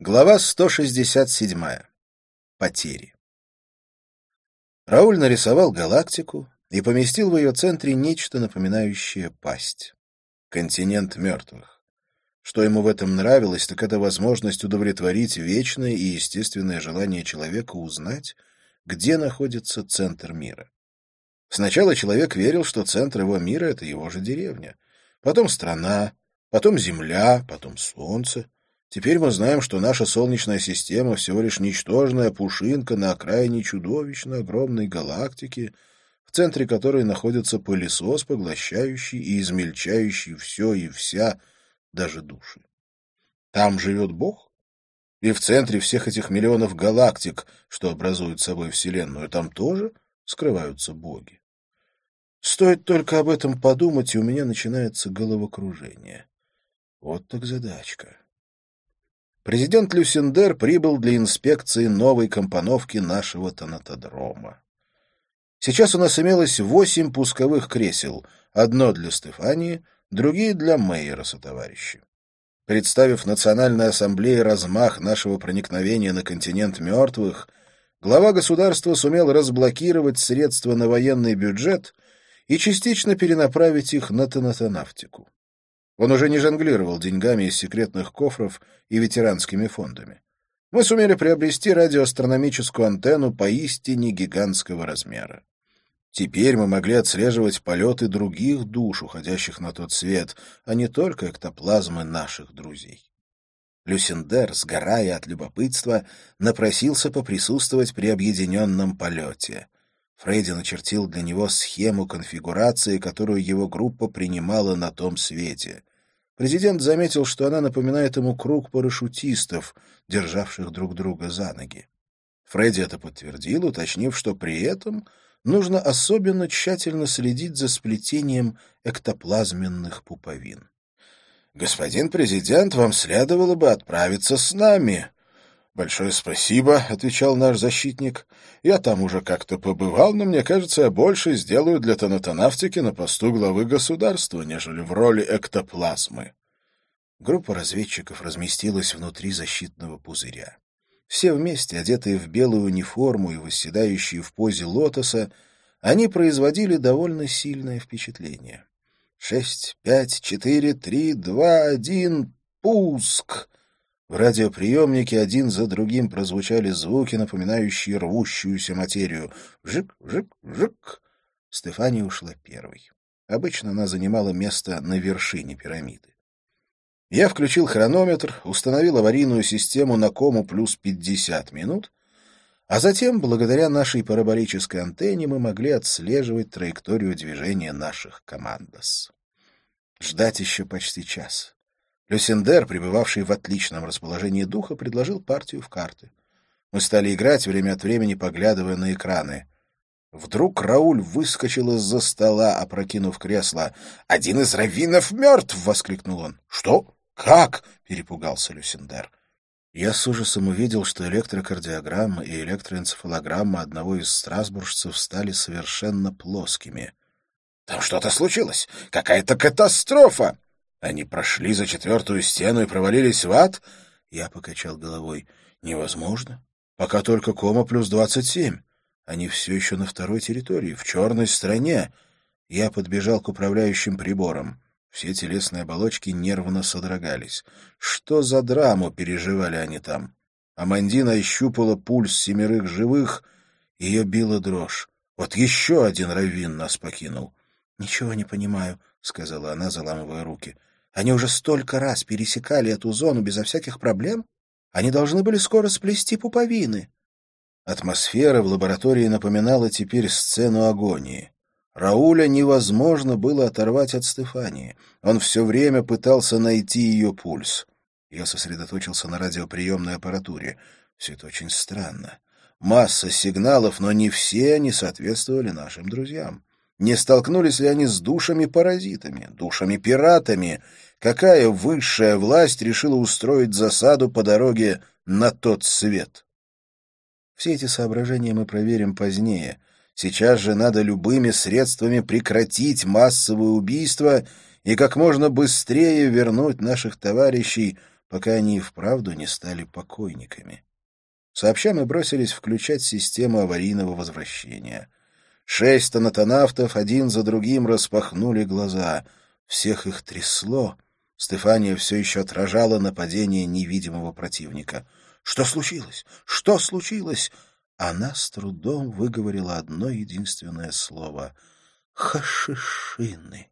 Глава 167. Потери. Рауль нарисовал галактику и поместил в ее центре нечто напоминающее пасть. Континент мертвых. Что ему в этом нравилось, так это возможность удовлетворить вечное и естественное желание человека узнать, где находится центр мира. Сначала человек верил, что центр его мира — это его же деревня, потом страна, потом земля, потом солнце — Теперь мы знаем, что наша Солнечная система всего лишь ничтожная пушинка на окраине чудовищно огромной галактики, в центре которой находится пылесос, поглощающий и измельчающий все и вся, даже души. Там живет Бог? И в центре всех этих миллионов галактик, что образуют собой Вселенную, там тоже скрываются боги. Стоит только об этом подумать, и у меня начинается головокружение. Вот так задачка. Президент Люсендер прибыл для инспекции новой компоновки нашего тонатодрома. Сейчас у нас имелось восемь пусковых кресел, одно для Стефании, другие для Мейера сотоварищи. Представив Национальной Ассамблее размах нашего проникновения на континент мертвых, глава государства сумел разблокировать средства на военный бюджет и частично перенаправить их на тонатонавтику. Он уже не жонглировал деньгами из секретных кофров и ветеранскими фондами. Мы сумели приобрести радиоастрономическую антенну поистине гигантского размера. Теперь мы могли отслеживать полеты других душ, уходящих на тот свет, а не только эктоплазмы наших друзей. Люсендер, сгорая от любопытства, напросился поприсутствовать при объединенном полете. Фредди начертил для него схему конфигурации, которую его группа принимала на том свете. Президент заметил, что она напоминает ему круг парашютистов, державших друг друга за ноги. Фредди это подтвердил, уточнив, что при этом нужно особенно тщательно следить за сплетением эктоплазменных пуповин. «Господин президент, вам следовало бы отправиться с нами», «Большое спасибо», — отвечал наш защитник. «Я там уже как-то побывал, но мне кажется, я больше сделаю для тонатонавтики на посту главы государства, нежели в роли эктоплазмы». Группа разведчиков разместилась внутри защитного пузыря. Все вместе, одетые в белую униформу и восседающие в позе лотоса, они производили довольно сильное впечатление. «Шесть, пять, четыре, три, два, один, пуск!» В радиоприемнике один за другим прозвучали звуки, напоминающие рвущуюся материю. Жик, жик, жик. Стефания ушла первой. Обычно она занимала место на вершине пирамиды. Я включил хронометр, установил аварийную систему на кому плюс 50 минут, а затем, благодаря нашей параболической антенне, мы могли отслеживать траекторию движения наших командос. Ждать еще почти час. Люсендер, пребывавший в отличном расположении духа, предложил партию в карты. Мы стали играть, время от времени поглядывая на экраны. Вдруг Рауль выскочил из-за стола, опрокинув кресло. «Один из раввинов мертв!» — воскликнул он. «Что? Как?» — перепугался Люсендер. Я с ужасом увидел, что электрокардиограмма и электроэнцефалограмма одного из страсбуржцев стали совершенно плоскими. «Там что-то случилось! Какая-то катастрофа!» Они прошли за четвертую стену и провалились в ад? Я покачал головой. Невозможно. Пока только кома плюс двадцать семь. Они все еще на второй территории, в черной стране. Я подбежал к управляющим приборам. Все телесные оболочки нервно содрогались. Что за драму переживали они там? Амандина ощупала пульс семерых живых, ее била дрожь. Вот еще один раввин нас покинул. — Ничего не понимаю, — сказала она, заламывая руки. Они уже столько раз пересекали эту зону безо всяких проблем. Они должны были скоро сплести пуповины. Атмосфера в лаборатории напоминала теперь сцену агонии. Рауля невозможно было оторвать от Стефании. Он все время пытался найти ее пульс. Я сосредоточился на радиоприемной аппаратуре. Все это очень странно. Масса сигналов, но не все они соответствовали нашим друзьям. Не столкнулись ли они с душами-паразитами, душами-пиратами? Какая высшая власть решила устроить засаду по дороге на тот свет? Все эти соображения мы проверим позднее. Сейчас же надо любыми средствами прекратить массовые убийства и как можно быстрее вернуть наших товарищей пока они и вправду не стали покойниками. Сообща мы бросились включать систему аварийного возвращения. Шесть анатонавтов один за другим распахнули глаза. Всех их трясло. Стефания все еще отражала нападение невидимого противника. «Что случилось? Что случилось?» Она с трудом выговорила одно единственное слово — «Хашишины».